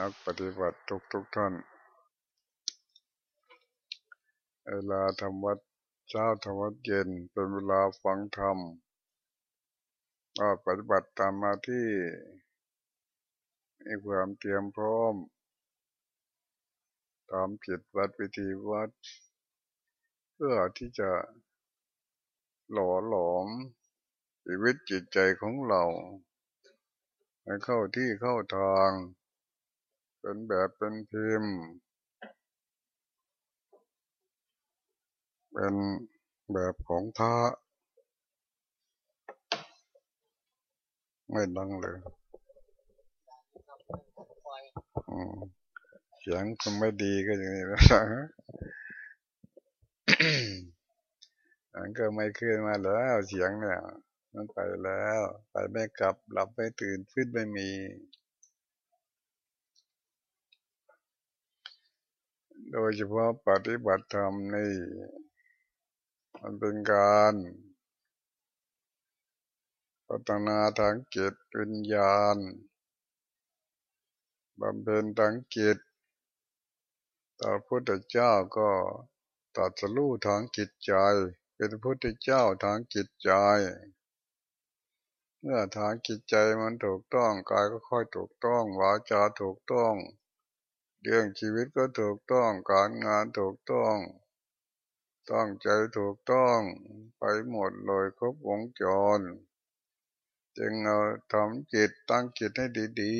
นักปฏิบัติทุกทุกท่าน เวลาทำวัดเช้าทำวัดเย็นเป็นเวลาฟังธรรมก็ปฏิบัติตามมาที่มีความเตรียมพร้อม ตามจิตวัดวิธีวัด เพื่อที่จะหล่อหลอมชีวิตจิตใจของเราให้เข้าที่เข้าทาง เป็นแบบเป็นพิมพ์เป็นแบบของพระไม่ดังเลยเสียงก็ไม่ดีก็อย่างนี้นะมันก็ไม่ขึ้นมาแล้วเสียงเนี่ย มันไปแล้ว ไปไม่กลับหลับไม่ตื่นฟื้นไม่มี โดยเฉพาะปฏิบัติธรรมนี่ มันเป็นการพัฒนาทางจิตวิญญาณบำเพ็ญทางจิตต่อพุทธเจ้าก็ตัดสู้ทางจิตใจ เป็นพุทธเจ้าทางจิตใจเมื่อทางจิตใจมันถูกต้องกายก็ค่อยถูกต้องวาจาถูกต้อง เรื่องชีวิตก็ถูกต้องการงานถูกต้องตั้งใจถูกต้องไปหมดเลยครบวงจร จึงเราทำจิตตั้งจิตให้ดี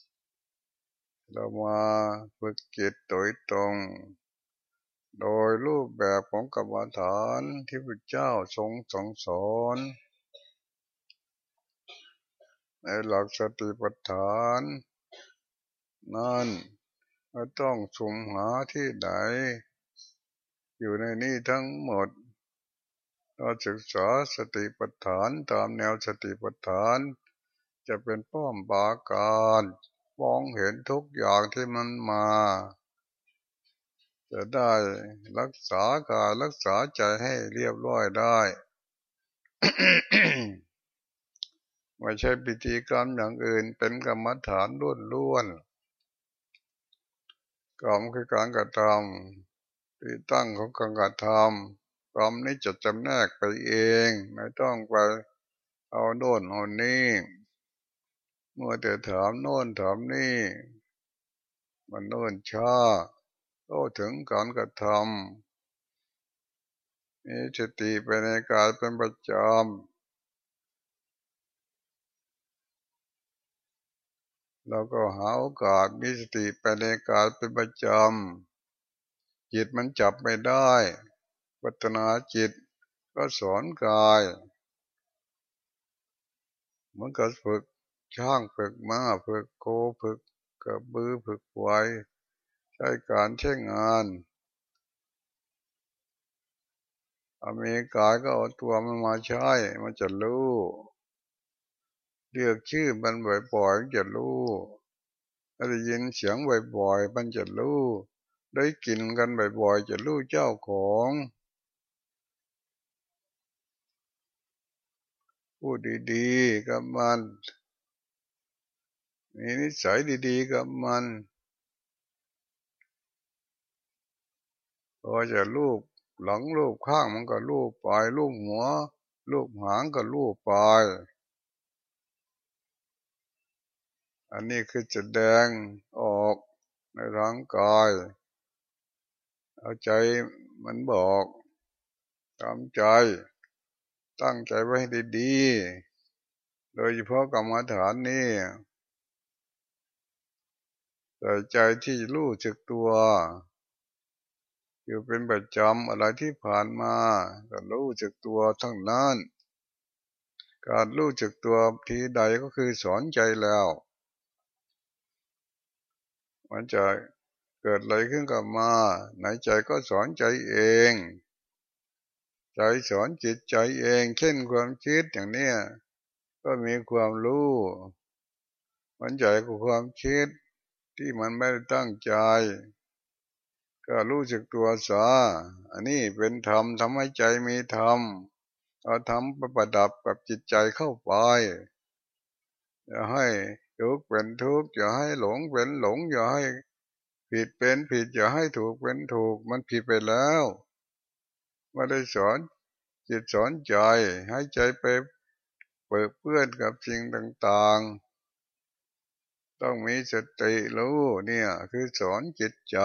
ๆ เรามาฝึกจิตโดยตรง โดยรูปแบบของกรรมฐานที่พระเจ้าทรงสองสอนในหลักสติปัฏฐาน นั่นก็ต้องสุมหาที่ไหน อยู่ในนี้ทั้งหมดเราศึกษาสติปัฏฐานตามแนวสติปัฏฐาน จะเป็นป้อมปาการมองเห็นทุกอย่างที่มันมา จะได้รักษากายรักษาใจให้เรียบร้อยได้ไม่ใช่พิธีกรรมอย่างอื่นเป็นกรรมฐานล้วนๆ กรรมคือการกระทำที่ตั้งของการกระทำกรรมนี้จะจำแนกไปเอง ไม่ต้องไปเอาโน่นเอานี่เมื่อแต่ถามโน่นถามนี่ มันโน่นช้าก็ถึงการกระทำมีสติไปในกายเป็นประจำ เราก็หาโอกาสมีสติไปในกายเป็นประจำจิตมันจับไม่ได้พัฒนาจิตก็สอนกายมันก็ฝึกช่างฝึกม้าฝึกโคฝึกกระบือฝึกไว้ใช้การใช้งานอเมริกาก็เอาตัวมันมาใช้มันจะรู้ เรียกชื่อมันบ่อยๆจะรู้ได้ยินเสียงบ่อยๆมันจะรู้ได้กินกันบ่อยๆจะรู้เจ้าของพูดดีๆกับมันมีนิสัยดีๆกับมันพอจะลูกหลังลูกข้างมันก็ลูกปลายลูกหัว ลูกหางก็ลูกปลาย อันนี้คือจะแดงออกในร่างกาย เอาใจมันบอกตามใจ ตั้งใจไว้ให้ดีๆ โดยเฉพาะกรรมฐานนี่ใส่ใจที่รู้จึกตัว อยู่เป็นประจำอะไรที่ผ่านมาก็รู้จึกตัวทั้งนั้น การรู้จึกตัวทีใดก็คือสอนใจแล้ว มันจะเกิดอะไรขึ้นกับมาในใจก็สอนใจเอง ใจสอนจิตใจเอง เช่นความคิดอย่างเนี้ยก็มีความรู้ มันใจกับความคิดที่มันไม่ได้ตั้งใจ ก็รู้สึกตัวซะอันนี้เป็นธรรมทำให้ใจมีธรรมเอาธรรมประดับกับจิตใจเข้าไปอย่าให้ ทุกเป็นทุกอย่าให้หลงเป็นหลงอย่าให้ผิดเป็นผิดอย่าให้ถูกเป็นถูกมันผิดไปแล้วไม่ได้สอนจิตสอนใจให้ใจไปเปิดเพื่อนกับสิ่งต่างๆ ต้องมีสติรู้เนี่ยคือสอนจิตใจ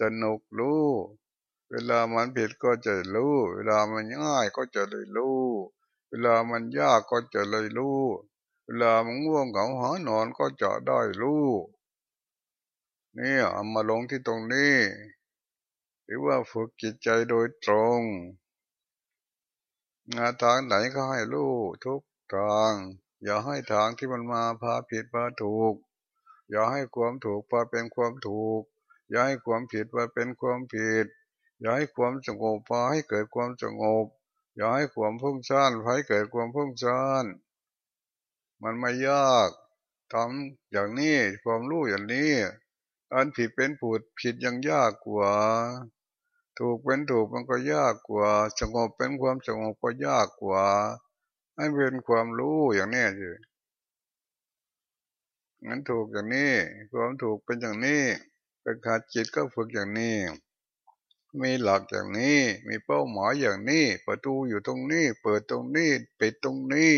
สนุกรู้ เวลามันผิดก็จะรู้ เวลามันง่ายก็จะเลยรู้ เวลามันยากก็จะเลยรู้ เวลามันง่วงเหงาหานอนก็จะได้รู้นี่เอามาลงที่ตรงนี้ หรือว่าฝึกจิตใจโดยตรงงานทางไหนก็ให้รู้ทุกทาง อย่าให้ทางที่มันมาพาผิดพาถูก อย่าให้ความถูกพาเป็นความถูก อย่าให้ความผิดพาเป็นความผิด อย่าให้ความสงบพาให้เกิดความสงบ อย่าให้ความพุ่งซ่านพาให้เกิดความพุ่งซ่าน มันไม่ยากทำอย่างนี้ความรู้อย่างนี้อันผิดเป็นผูดผิดยังยากกว่า ถูกเป็นถูกมันก็ยากกว่า สงบเป็นความสงบก็ยากกว่า ให้เป็นความรู้อย่างนี้สิงั้นถูกอย่างนี้ ความถูกเป็นอย่างนี้เป็นขาดจิตก็ฝึกอย่างนี้ มีหลักอย่างนี้ มีเป้าหมายอย่างนี้ ประตูอยู่ตรงนี้ เปิดตรงนี้ ปิดตรงนี้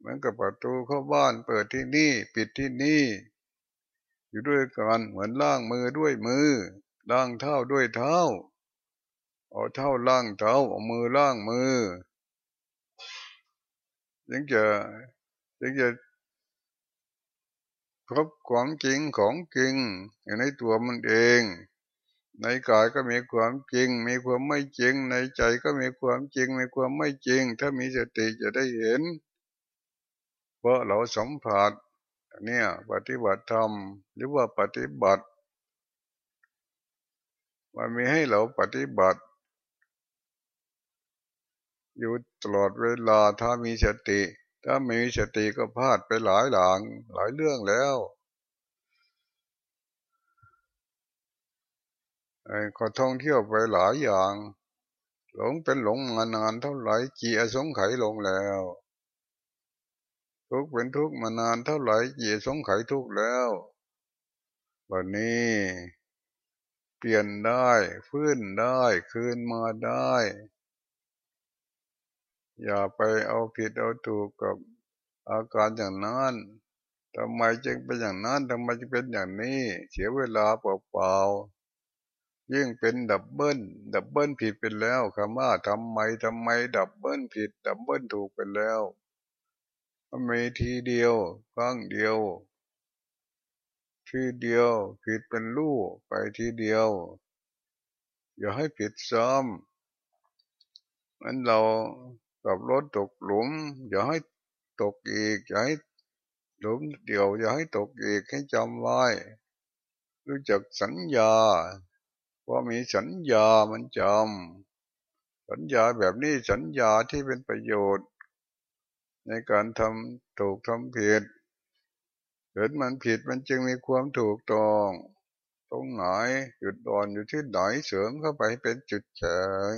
เหมือนกับประตูเข้าบ้านเปิดที่นี่ปิดที่นี่ อยู่ด้วยกันเหมือนล่างมือด้วยมือล่างเท้าด้วยเท้าเอาเท้าล่างเท้าเอามือล่างมือยังจะยังจะพบความจริงของจริงอยู่ในตัวมันเอง ในกายก็มีความจริง มีความไม่จริง ในใจก็มีความจริง มีความไม่จริง ถ้ามีสติจะได้เห็น เพราะเราสัมผัสเนี่ย ปฏิบัติธรรมหรือว่าปฏิบัติ มันมีให้เราปฏิบัติ อยู่ตลอดเวลาถ้ามีสติ ถ้าไม่มีสติก็พลาดไปหลายหลังหลายเรื่องแล้วไอ้ก็ท่องเที่ยวไปหลายอย่าง หลงเป็นหลงมานานเท่าไหร่กี่อสงไขยลงแล้ว ทุกเป็นทุกมานานเท่าไหร่เหยียสงไขทุกแล้ววันนี้ เปลี่ยนได้ฟื้นได้คืนมาได้ อย่าไปเอาผิดเอาถูกกับอาการอย่างนั้นทำไมจึงเป็นอย่างนั้นทำไมจึงเป็นอย่างนี้ เสียเวลาเปล่าๆยิ่งเป็นดับเบิลดับเบิลผิดไปแล้วคำว่าทำไมทำไมดับเบิลผิดดับเบิลถูกไปแล้ว มีทีเดียวครั้งเดียว ทีเดียวผิดเป็นลูกไปทีเดียว อย่าให้ผิดซ้ำมันเรากับรถตกหลุม อย่าให้ตกอีก อย่าให้หลุมเดียว อย่าให้ตกอีกให้จำไว้ รู้จักสัญญาว่ามีสัญญามันจำสัญญาแบบนี้สัญญาที่เป็นประโยชน์ ในการทำถูกทำผิดเกิดมันผิดมันจึงมีความถูกต้องตรงไหนจุดอ่อนอยู่ที่ไหนเสริมเข้าไปเป็นจุดแข็ง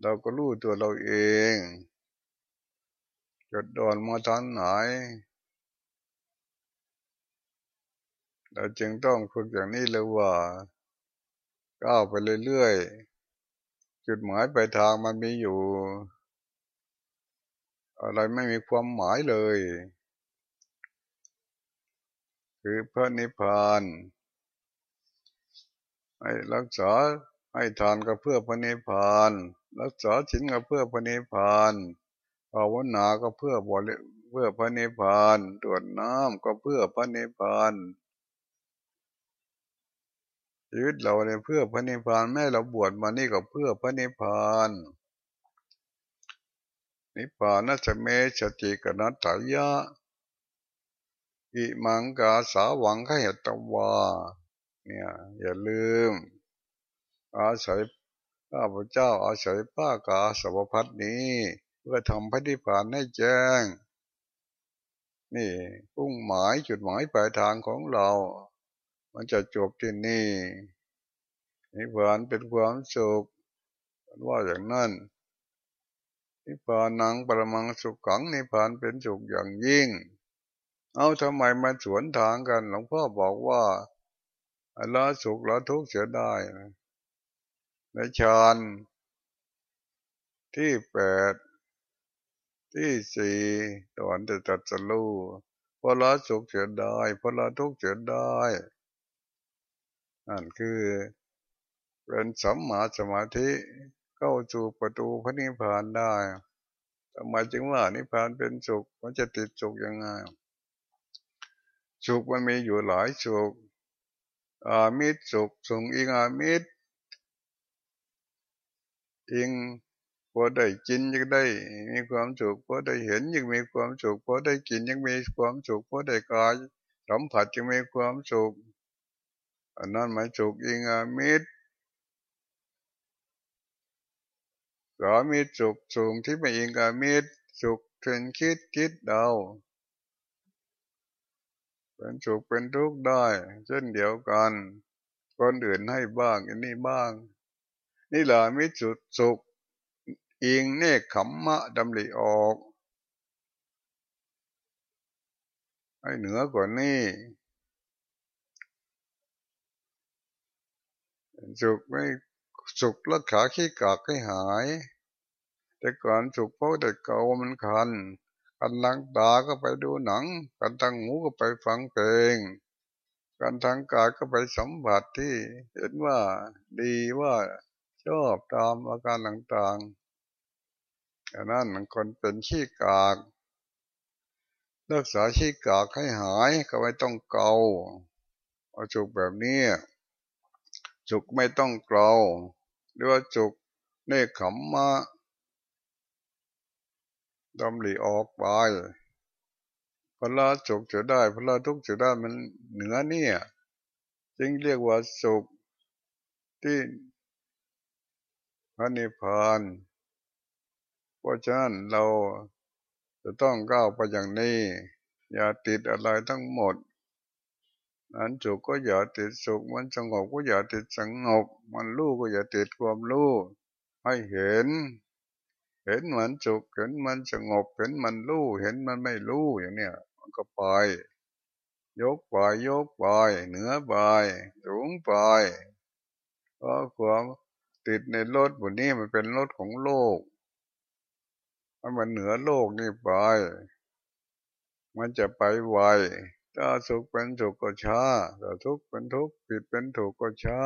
เราก็รู้ตัวเราเองจุดอ่อนมาทางไหนเราจึงต้องฝึกอย่างนี้เลยว่าก้าวไปเรื่อยๆจุดหมายปลายทางมันมีอยู่ อะไรไม่มีความหมายเลย คือพระนิพพานให้รักษาให้ทานก็เพื่อพระนิพพาน รักษาศีลก็เพื่อพระนิพพานภาวนาก็เพื่อบริเพื่อพระนิพพานตรวจน้ำก็เพื่อพระนิพพานชีวิตเราเนี่ยเพื่อพระนิพพานแม่เราบวชมานี่ก็เพื่อพระนิพพาน นิพพานัสเมสติกนัตถายะ อิมังกาสาวังขเหตวา เนี่ย อย่าลืม อาศัยพระพุทเจ้าอาศัยป้ากาสวพัฒนี้ เพื่อทำพระนิพพานให้แจ้ง นี่พุ่งหมายจุดหมายปลายทางของเรา มันจะจบที่นี่นิพพานเป็นความสุขว่าอย่างนั้น นิพพานังปรมังสุขขังนิพพานเป็นสุขอย่างยิ่ง เอาทำไมมาสวนทางกัน หลวงพ่อบอกว่าละสุขละทุกข์เสียได้ในฌานที่แปดที่สี่ตอนจะจัดสลูพอละสุขเสียได้พอละทุกข์เสียได้นั่นคือเป็นสัมมาสมาธิ เข้าสู่ประตูพระนิพพานได้ทำไมจึงว่านิพพานเป็นสุขมันจะติดสุขยังไงสุขมันมีอยู่หลายสุขอามิตรสุขสุงอิงอามิตรอิงพอได้กินยังได้ มีความสุขพอได้เห็นยังมีความสุขพอได้กินยังมีความสุขพอได้กายสัมผัสยังมีความสุขอันนั้นหมายสุขอิงอามิตร สามีสุขสูงที่ไม่อิงอามิตรสุขเป็นคิดคิดเดาเป็นสุขเป็นทุกข์ได้ เช่นเดียวกัน คนอื่นให้บ้างอันนี้บ้าง นี่แหละมิสุดสุข อิงเนคขมมะดำริออกให้เหนือกว่านี้สุขไม่สุขรักษาขี้กากให้หาย แต่ก่อนสุขเพราะแต่เก่ามันคันกันทางตาก็ไปดูหนัง กันทางหูก็ไปฟังเพลง กันทางกายก็ไปสัมผัสที่เห็นว่าดีว่าชอบตามอาการต่างๆอันนั้นคนเป็นขี้กากรักษาขี้กากให้หายก็ไม่ต้องเกาเอาจุกแบบนี้จุกไม่ต้องเกาหรือว่าจุกเนคขมมา ดำหลีออกไปพละสุขจะได้พละทุกข์จะได้มันเหนือเนี่ย จึงเรียกว่าสุขที่พระนิพพานเพราะฉะนั้นเราจะต้องก้าวไปอย่างนี้ อย่าติดอะไรทั้งหมดนั้นสุขก็อย่าติดสุขมันสงบก็อย่าติดสงบมันรู้ก็อย่าติดความรู้ให้เห็น เห็นมันสุขเห็นมันสงบ เห็นมันรู้เห็นมันไม่รู้อย่างเนี้ยมันก็ไปยกไปยกไปเหนือไปสูงไปเพราะความติดในรถบนนี้มันเป็นรถของโลกมันเหนือโลกนี่ไป มันจะไปไวถ้าสุขเป็นสุขก็ช้าถ้าทุกข์เป็นทุกข์ผิดเป็นถูกก็ช้า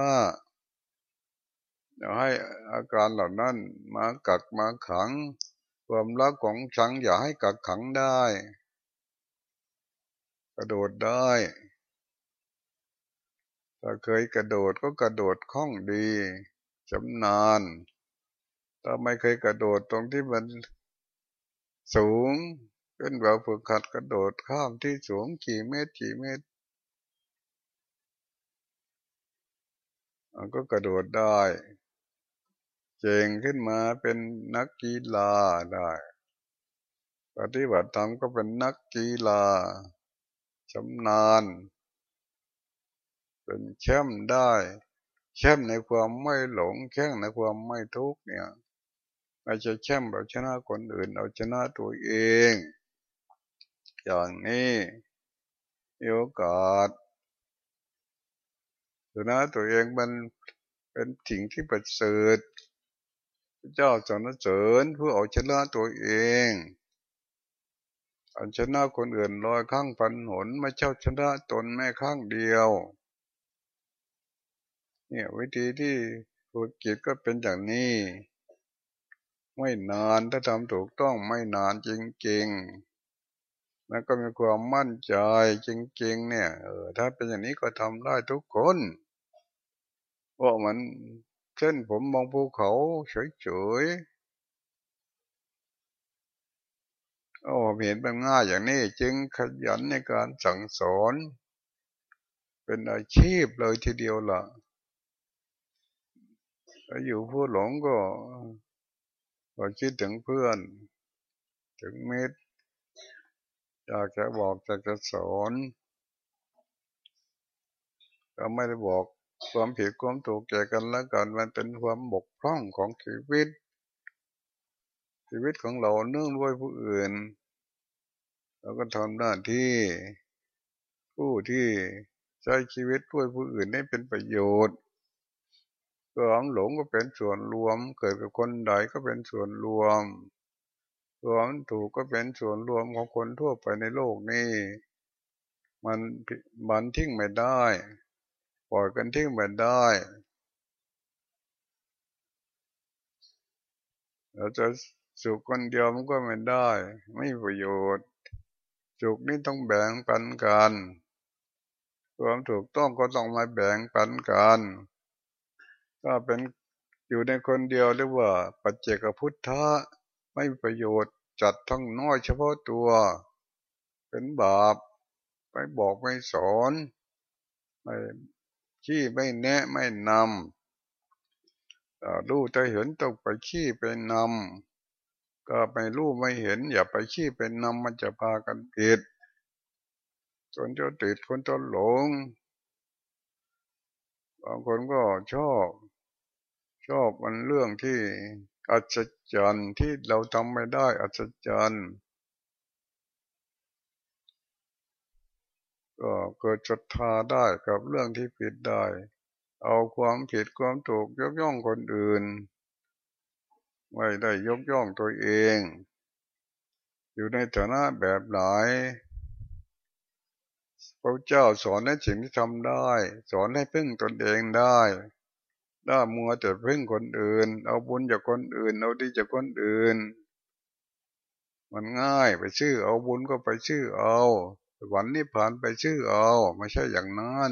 อย่าให้อาการเหล่านั้นมากักมาขัง ความรักของชังอย่าให้กักขังได้ กระโดดได้ถ้าเคยกระโดดก็กระโดดคล่องดีจำนาน ถ้าไม่เคยกระโดดตรงที่มันสูงเป็นแบบฝึกขัดกระโดดข้ามที่สูงกี่เมตรกี่เมตรมันก็กระโดดได้ เก่งขึ้นมาเป็นนักกีฬาได้ ปฏิบัติธรรมก็เป็นนักกีฬาชำนาญ เป็นแชมป์ได้แชมป์ในความไม่หลงแข่งในความไม่ทุกข์เนี่ยไม่ใช่แชมป์เราชนะคนอื่นเอาชนะตัวเอง อย่างนี้มีโอกาสชนะตัวเองมันเป็นสิ่งที่ประเสริฐ เจ้าสนเสริญเพื่อเอาชนะตัวเองเอาชนะคนอื่นลอยข้างพันหนไม่เจ้าชนะตนแม่ข้างเดียว เนี่ยวิธีที่ฝึกจิตก็เป็นอย่างนี้ ไม่นานถ้าทำถูกต้องไม่นานจริงๆมันก็มีความมั่นใจจริง ๆ เนี่ยเออถ้าเป็นอย่างนี้ก็ทำได้ทุกคนเพราะมัน เช่นผมมองภูเขาเฉยๆโอ้เห็นเป็นง่ายอย่างนี้จึงขยันในการสั่งสอน เป็นอาชีพเลยทีเดียวละ่ะถ้าอยู่ผู้หลงก็ก็คิดถึงเพื่อน ถึงมิตรอยากจะบอกอยากจะสอนก็ไม่ได้บอก ความผิดความถูกแก่กันแล้วกันมันเป็นความบกพร่องของชีวิต ชีวิตของเราเนื่องด้วยผู้อื่นเราก็ทำหน้าที่ผู้ที่ใช้ชีวิตด้วยผู้อื่นให้เป็นประโยชน์ความหลงก็เป็นส่วนรวม เกิดกับคนใดก็เป็นส่วนรวมความถูกก็เป็นส่วนรวมของคนทั่วไปในโลกนี้ มันมันทิ้งไม่ได้ ล่อยกันทิ้งไม่ได้เราจะสุขคนเดียวมันก็ไม่ได้ ไม่ประโยชน์สุขนี่ต้องแบ่งปันกันความถูกต้องก็ต้องมาแบ่งปันกันถ้าเป็นอยู่ในคนเดียวเรียกว่า ปัจเจกพุทธะไม่ประโยชน์จัดทั้งน้อยเฉพาะตัว เป็นบาปไม่บอกไม่สอนไม่ ขี้ไม่แนะไม่นำรู้จะเห็นต้องไปขี้ไปนำก็ไปรู้ไม่เห็น อย่าไปขี้ไปนำมันจะพากันผิดจนจะติดคนจะหลงบางคนก็ชอบ ชอบมันเรื่องที่อัศจรรย์ที่เราทำไม่ได้อัศจรรย์ ก็เกิดศรัทธาได้กับเรื่องที่ผิดได้ เอาความผิดความถูกยกย่องคนอื่น ไม่ได้ยกย่องตัวเอง อยู่ในฐานะแบบไหนพระเจ้าสอนให้สิ่งที่ทำได้ สอนให้พึ่งตนเองได้ถ้ามัวแต่พึ่งคนอื่น เอาบุญจากคนอื่น เอาดีจากคนอื่น มันง่ายไปชื่อ เอาบุญก็ไปชื่อเอา วันนี้ผ่านไปชื่อเอาไม่ใช่อย่างนั้น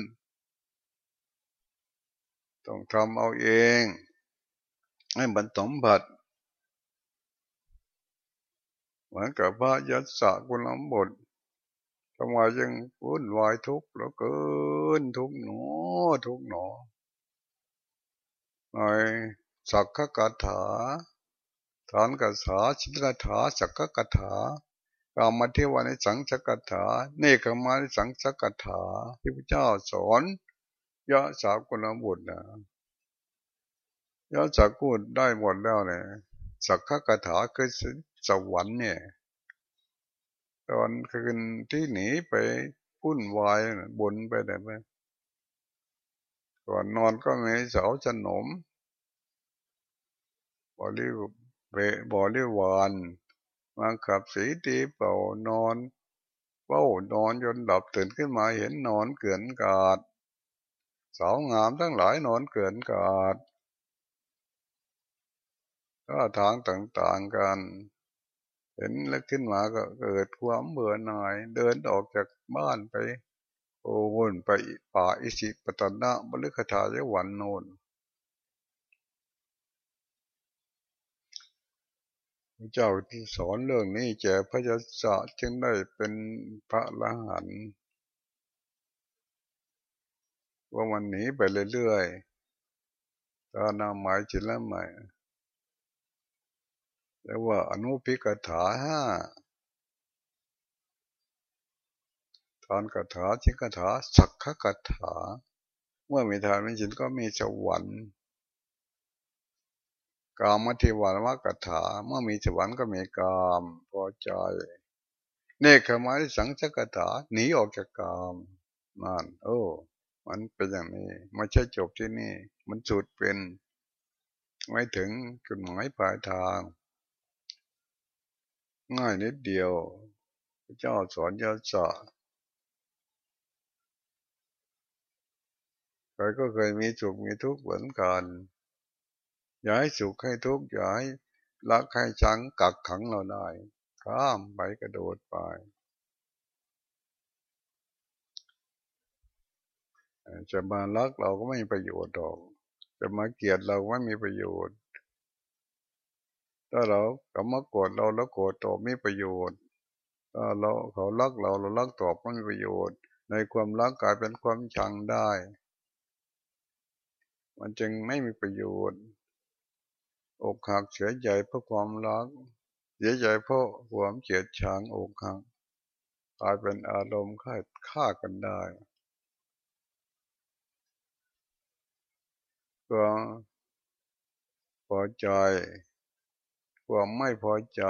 ต้องทำเอาเอง ให้บรรสมบัติเหมือนกับพระยัสสะกุลบททำไมยังวุ่นวายทุกข์แล้วเกินทุกหนอทุกหนอในสักขกถาฐานกถาชินกถาสักขกถา กามาเทวานิสังสกถาเนคมานิสังสกถาที่พระเจ้าสอนยะสาวกุลบุตรนะยะสาวกุลได้หมดแล้วเนี่ยสักขกถาคือสวรรค์เนี่ย ตอนคืนที่หนีไปพุ่นวายบนไปไหนไปก่อนนอนก็มีเสาฉนมบริเวบริวาร มาขับสีตีเป่านอนเป้านอนจนหลับตื่นขึ้นมาเห็นนอนเกลื่อนกาดสาวงามทั้งหลายนอนเกลื่อนกาดก็ทางต่างๆกัน เห็นแล้วขึ้นมาก็เกิดความเบื่อหน่าย เดินออกจากบ้านไป โอ้วนไปป่าอิสิปตนะบริคทายวันโนน พระเจ้าที่สอนเรื่องนี้แก่พระยศจึงได้เป็นพระละหันว่ามันหนีไปเรื่อยๆตานาหมายจิตละหมายเรียกว่าอนุพิกถาห้าทานกถาชิกถาสักขกถา เมื่อมีทานมีชินก็มีสวรรค์ กามทิวานวักถาเมื่อมีสวรรค์ก็มีกามพอใจเนคขมาที่สังสกถาหนีออกจากกามนั่นโอ้ มันเป็นอย่างนี้ไม่ใช่จบที่นี่ มันสุดเป็น ไม่ถึงจุดหมายปลายทาง ง่ายนิดเดียว พระเจ้าสอนยาสะใครก็เคยมีสุขมีทุกข์เหมือนกัน อย่าให้สุขให้ทุกข์อย่าให้รักให้ชังกักขังเราได้ข้ามไปกระโดดไปจะมารักเราก็ไม่มีประโยชน์หรอกจะมาเกลียดเราไม่มีประโยชน์ถ้าเราเขามาโกรธเราแล้วโกรธตอบไม่ประโยชน์ถ้าเราเขารักเราเรารักตอบไม่มีประโยชน์ ในความรักกลายเป็นความชังได้ มันจึงไม่มีประโยชน์ อกหักเสียใจเพราะความรัก เสียใจเพราะความเกลียดชังอกหักกลายเป็นอารมณ์ฆ่าฆ่ากันได้ก็พอใจความไม่พอใจ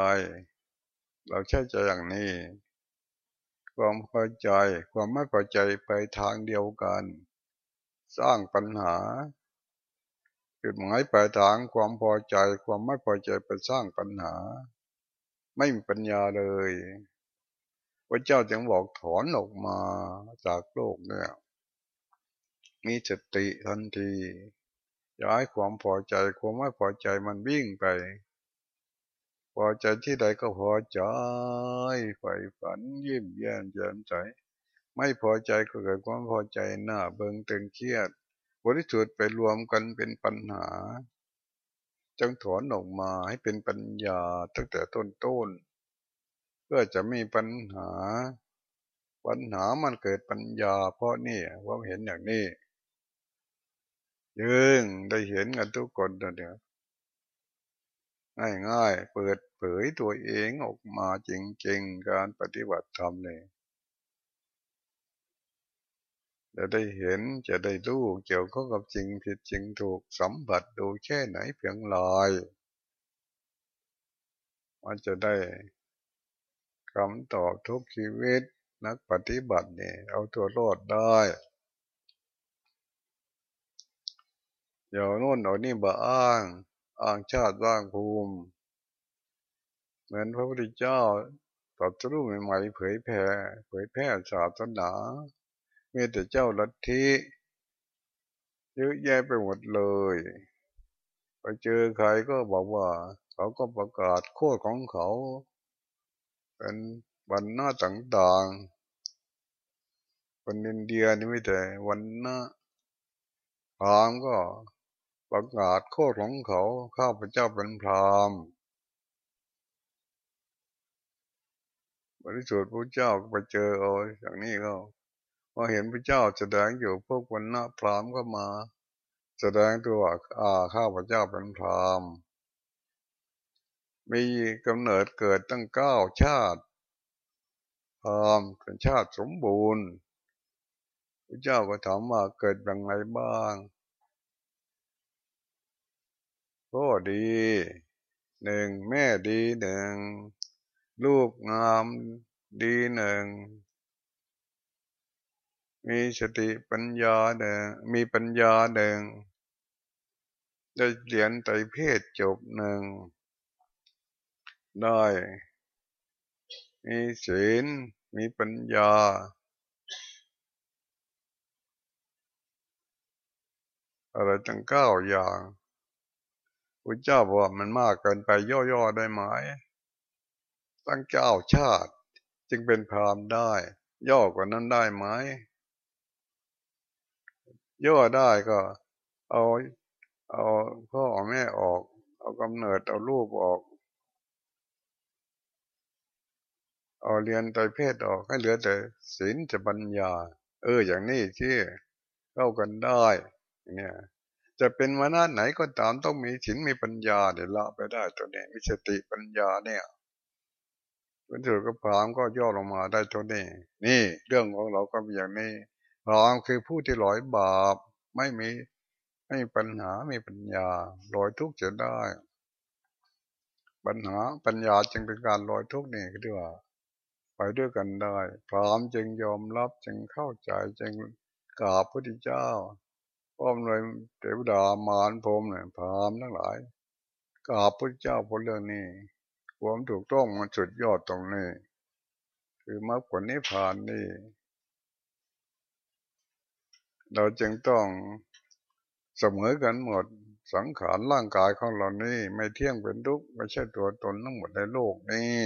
เราใช่ใจอย่างนี้ ความพอใจ ความไม่พอใจไปทางเดียวกัน สร้างปัญหา จุดหมายปลายทางความพอใจความไม่พอใจไปสร้างปัญหา ไม่มีปัญญาเลยพระเจ้าจึงบอกถอนออกมาจากโลกเนี่ยมีสติทันทีย้ายความพอใจความไม่พอใจมันวิ่งไปพอใจที่ใดก็พอใจใฝ่ฝันยิ้มแย้มแจ่มใสไม่พอใจก็เกิดความพอใจหน้าเบิงตึงเครียด บริสุทธิ์ไปรวมกันเป็นปัญหาจงถอนออกมาให้เป็นปัญญาตั้งแต่ต้นต้นเพื่อจะมีปัญหา ปัญหามันเกิดปัญญา เพราะนี่ว่าเห็นอย่างนี้ยืงได้เห็นกันทุกคนเนี่ยง่ายง่ายเปิดเผยตัวเองออกมาจริงๆ การปฏิบัติธรรมเนี่ย จะได้เห็นจะได้รู้เกี่ยวข้องกับจริงผิดจริงถูกสัมผัสดูแค่ไหนเพียงลอยมันจะได้คำตอบทุกชีวิตนักปฏิบัติเนี่ยเอาตัวรอดได้อย่าโน่นเอานี่บ่อ้างอ้างชาติอ้างภูมิ เหมือนพระพุทธเจ้าตรัสรู้ใหม่ๆเผยแผ่เผยแผ่ศาสนา มีแต่เจ้าลัทธิเยอะแยะไปหมดเลย ไปเจอใครก็บอกว่า เขาก็ประกาศโคตรของเขา เป็นวันหน้าต่างๆคนอินเดียนี่ไม่แต่วันหน้าพรามก็ประกาศโคตรของเขาข้าพเจ้าเป็นพรามบริสุทธิ์พระเจ้าไปเจอเอาอย่างนี้ก็ พอเห็นพระเจ้าแสดงอยู่พวกวันณะพรามก็มา แสดงตัวอ่าข้าพระเจ้าเป็นพรามมีกำเนิดเกิดตั้งเก้าชาติพรามเป็นชาติสมบูรณ์พระเจ้าก็ถามว่าเกิดอย่างไรบ้างพ่อดีหนึ่งแม่ดีหนึ่งลูกงามดีหนึ่ง มีสติปัญญาหนึ่งมีปัญญาหนึ่งได้เรียนไตเพศจบหนึ่งได้ มีศีลมีปัญญา อะไรตั้งเก้าอย่างพระเจ้าบอกมันมากเกินไปย่อๆได้ไหมตั้งเจ้าชาติ จึงเป็นพรามได้ ย่อกว่านั้นได้ไหม ย่อได้ก็ เอาเอาพ่อแม่ออก เอากำเนิดเอาลูกออก เอาเรียนใจเพศออกให้เหลือแต่ศีลจะปัญญา เออ อย่างนี้ที่เข้ากันได้เนี่ยจะเป็นวนาไหนก็ตามต้องมีศีลมีปัญญาเดี๋ยวละไปได้ตัวนี้มีสติปัญญาเนี่ยเป็นสุดก็พรามก็ย่อลงมาได้ตัวนี้ นี่ เรื่องของเราก็เป็นอย่างนี้ พรามคือผู้ที่ลอยบาปไม่มีไม่มีปัญหามีปัญญาลอยทุกข์จะได้ ปัญหาปัญญาจึงเป็นการลอยทุกข์นี่คือว่าไปด้วยกันได้พรามจึงยอมรับจึงเข้าใจจึงกราบพระพุทธเจ้าพ้อมเลยเทวดามารพรมเนี่ยพรามทั้งหลายกราบพระเจ้าพระเรื่องนี้ความถูกต้องมันสุดยอดตรงนี้ คือมรรคผลนิพพานนี่ เราจึงต้องเสมอกันหมด สังขารร่างกายของเรานี่ไม่เที่ยงเป็นทุกข์ไม่ใช่ตัวตนทั้งหมดในโลกนี้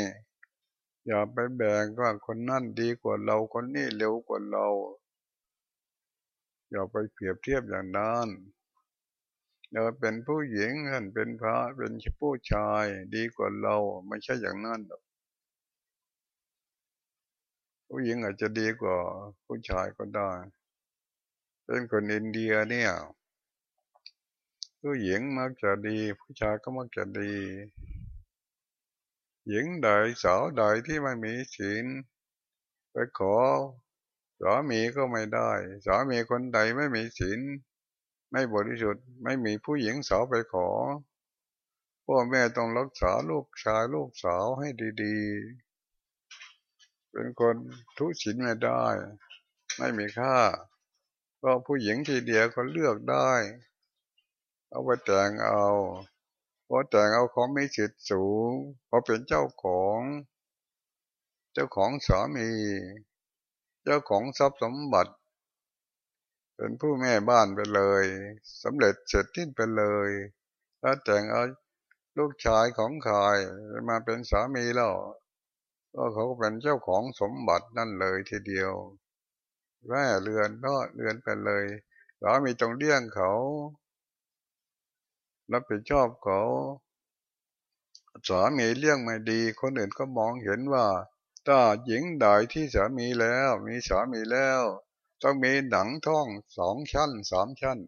อย่าไปแบ่งว่าคนนั่นดีกว่าเราคนนี้เร็วกว่าเรา อย่าไปเปรียบเทียบอย่างนั้นเราเป็นผู้หญิงนั่นเป็นพระเป็นผู้ชายดีกว่าเราไม่ใช่อย่างนั้นหรอกผู้หญิงอาจจะดีกว่าผู้ชายก็ได้ เป็นคนอินเดียเนี่ยผู้หญิงมักจะดี ผู้ชายก็มักจะดี หญิงใดสาวใดที่ไม่มีศีลไปขอสามีก็ไม่ได้สามีคนใดไม่มีศีลไม่บริสุทธิ์ไม่มีผู้หญิงสาวไปขอพ่อแม่ต้องรักษาลูกชายลูกสาวให้ดีๆ เป็นคนทุศีลไม่ได้ ไม่มีค่า ก็ผู้หญิงทีเดียวก็เลือกได้ เอาไปแต่งเอาเพราะแต่งเอาของมีสิทธิ์สูงเพราะเป็นเจ้าของ เจ้าของสามี เจ้าของทรัพย์สมบัติ เป็นผู้แม่บ้านไปเลยสำเร็จเสร็จทิ้นไปเลยถ้าแต่งเอาลูกชายของใครมาเป็นสามีแล้วก็เขาเป็นเจ้าของสมบัตินั่นเลยทีเดียว แม่เรือนก็เรือนไปเลยสามีต้องเลี้ยงเขารับผิดชอบเขาสามีเลี้ยงไม่ดี คนอื่นก็มองเห็นว่า ถ้าหญิงใดที่สามีแล้ว มีสามีแล้ว ต้องมีหนังท้องสองชั้นสามชั้น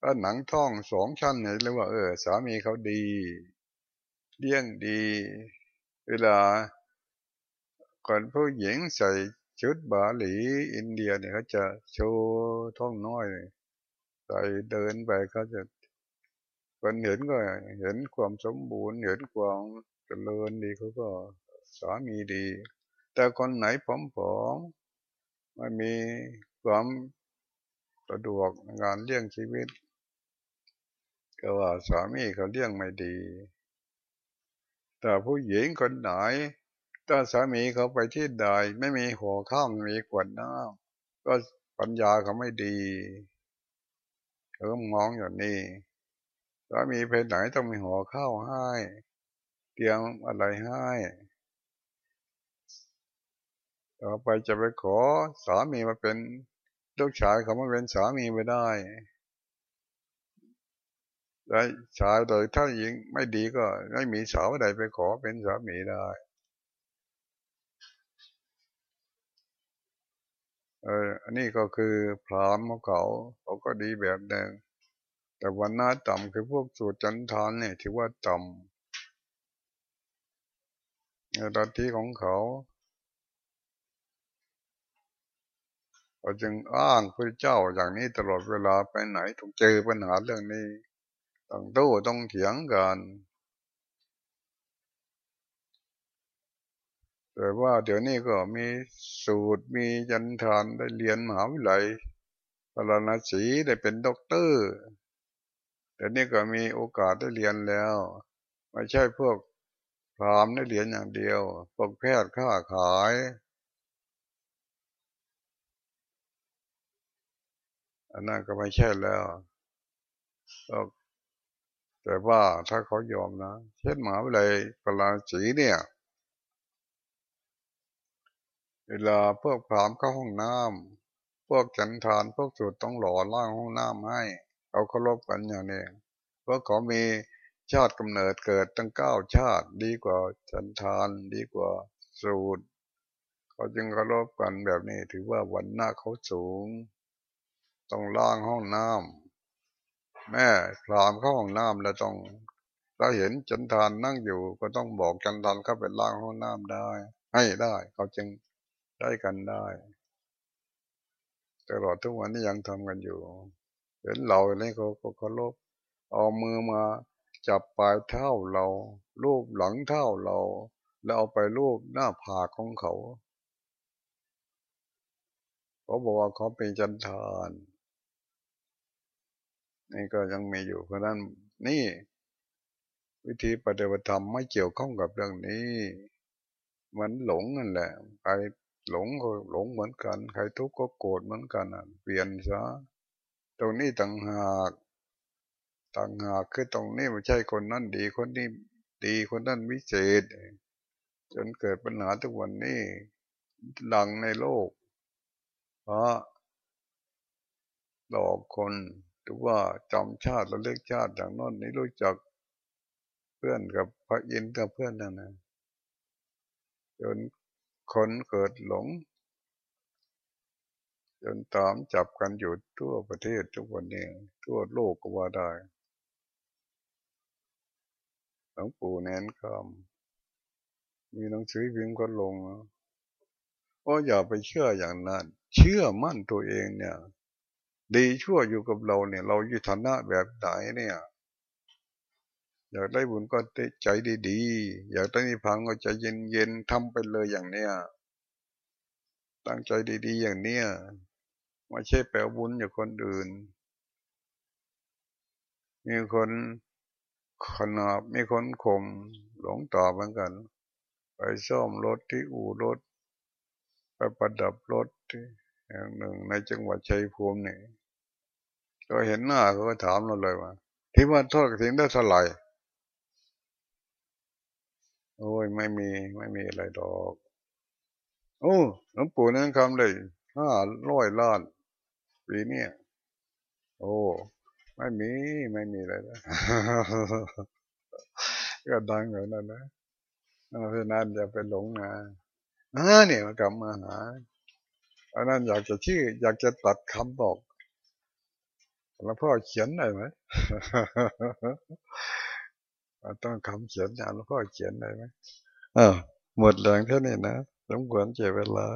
ถ้าหนังท้องสองชั้นเนี่ยเรียกว่าเออ สามีเขาดีเลี้ยงดี เวลาคนผู้หญิงใส่ ชุดบาหลี อินเดียเนี่ยเขาจะโชว์ท้องน้อยใส่เดินไปเขาจะคนเห็นก็เห็นความสมบูรณ์เห็นความเจริญดีเขาก็สามีดี แต่คนไหนผอมๆไม่มีความสะดวกงานเลี้ยงชีวิต ก็ว่าสามีเขาเลี้ยงไม่ดี แต่ผู้หญิงคนไหน ถ้าสามีเขาไปที่ใดไม่มีหัวข้ามมีขวดน้ำก็ปัญญาเขาไม่ดีเขามองอย่างนี้สามีไปไหนต้องมีหัวข้าวให้ เตรียมอะไรให้ต่อไปจะไปขอสามีมาเป็นลูกชายเขามาเป็นสามีไม่ได้ได้ชายโดยถ้าหญิงไม่ดีก็ไม่มีสาวใดไปขอเป็นสามีได้ เอออันนี้ก็คือพรามของเขาเขาก็ดีแบบหนึ่งแต่วันหน้าต่ำคือพวกสูตรจันทานเนี่ยถือว่าต่ำในดัที่ของเขาเราจึงอ้างพระเจ้าอย่างนี้ตลอดเวลาไปไหนต้องเจอปัญหาเรื่องนี้ต้องโต้ต้องเถียงกัน แต่ว่าเดี๋ยวนี้ก็มีสูตรมียันทานได้เรียนมหาวิทยาลัยปรณสีได้เป็นด็อกเตอร์แต่นี่ก็มีโอกาสได้เรียนแล้วไม่ใช่พวกพรามได้เรียนอย่างเดียวพวกแพทย์ค้าขายอันนั้นก็ไม่ใช่แล้วแต่ว่าถ้าเขายอมนะ เช่นหมาวิเลยปราสีเนี่ย เวลาพวกพรามเข้าห้องน้ำพวกจันทานพวกสุดต้องหล่อล่างห้องน้ำให้เขาเคารพกันอย่างนี้เพราะเขามีชาติกำเนิดเกิดตั้งเก้าชาติดีกว่าจันทานดีกว่าสูตรเขาจึงเคารพกันแบบนี้ถือว่าวันหน้าเขาสูง ต้องล่างห้องน้ำแม่พรามเข้าห้องน้ำแล้วต้องถ้าเห็นจันทานนั่งอยู่ก็ต้องบอกจันทานเข้าไปล่างห้องน้ำได้ ให้ได้ เขาจึง ได้กันได้ตลอดทุกวันนี้ยังทำกันอยู่ เห็นเราเนี่ยเขาเขาเคารพเอามือมาจับปลายเท้าเราลูบหลังเท้าเรา แล้วเอาไปลูบหน้าผากของเขาเขาบอกว่าเขาเป็นจันทานนี่ก็ยังมีอยู่เพราะนั้นนี่ วิธีปฏิบัติธรรมไม่เกี่ยวข้องกับเรื่องนี้ มันหลงนั่นแหละใคร หลงก็หลงเหมือนกัน ใครทุกข์ก็โกรธเหมือนกันเปลี่ยนซะตรงนี้ต่างหากต่างหากคือตรงนี้ไม่ใช่คนนั้นดีคนนี้ดีคนนั้นวิเศษ จนเกิดปัญหาทุกวันนี้ดังในโลกเพราะหลอกคนถือว่าจำชาติเราเลือกชาติอย่างนั้นนี้รู้จักเพื่อนกับพระอินกับเพื่อนนั่นนะจน คนเกิดหลง จนตามจับกันอยู่ทั่วประเทศทุกวันนี้ทั่วโลกก็ว่าได้หลวงปู่แนนคำมีหนังสือพิมพ์ก็ลงก็อย่าไปเชื่ออย่างนั้น เชื่อมั่นตัวเองเนี่ย ดีชั่วอยู่กับเราเนี่ย เราอยู่ฐานะแบบไหนเนี่ย อยากได้บุญก็ใจดีๆ อยากได้นิพพานก็ใจเย็นๆทำไปเลยอย่างเนี้ย ตั้งใจดีๆ อย่างเนี้ยไม่ใช่แปลบุญอย่างคนอื่น มีคนขนาบมีคนข่มหลงต่อเหมือนกัน ไปซ่อมรถที่อู่รถ ไปประดับรถที่แห่งหนึ่งในจังหวัดชัยภูมิเนี่ยก็เห็นหน้าเขาก็ถามเราเลยว่าที่ว่าทอดกระถิ่นได้เท่าไหร่ โอ้ยไม่มีไม่มีอะไรดอก โอ้หลวงปู่นั้นคำเลยห้าร้อยล้านปีนี้โอ้ ไม่มีไม่มีอะไรนะก็ดังอยู่นั่นนะเพราะนั้นอย่าไปหลงนะอ่าเนี่ยมากลับมาหาอันนั้นอยากจะชื่อ อยากจะตัดคำบอกแล้วพ่อเขียนได้ไหม ต้องคำเขียนอย่างแล้วพ่อเขียนได้ไหมอ่าหมดแรงแค่นี้นะสมควรเจ็บเวลา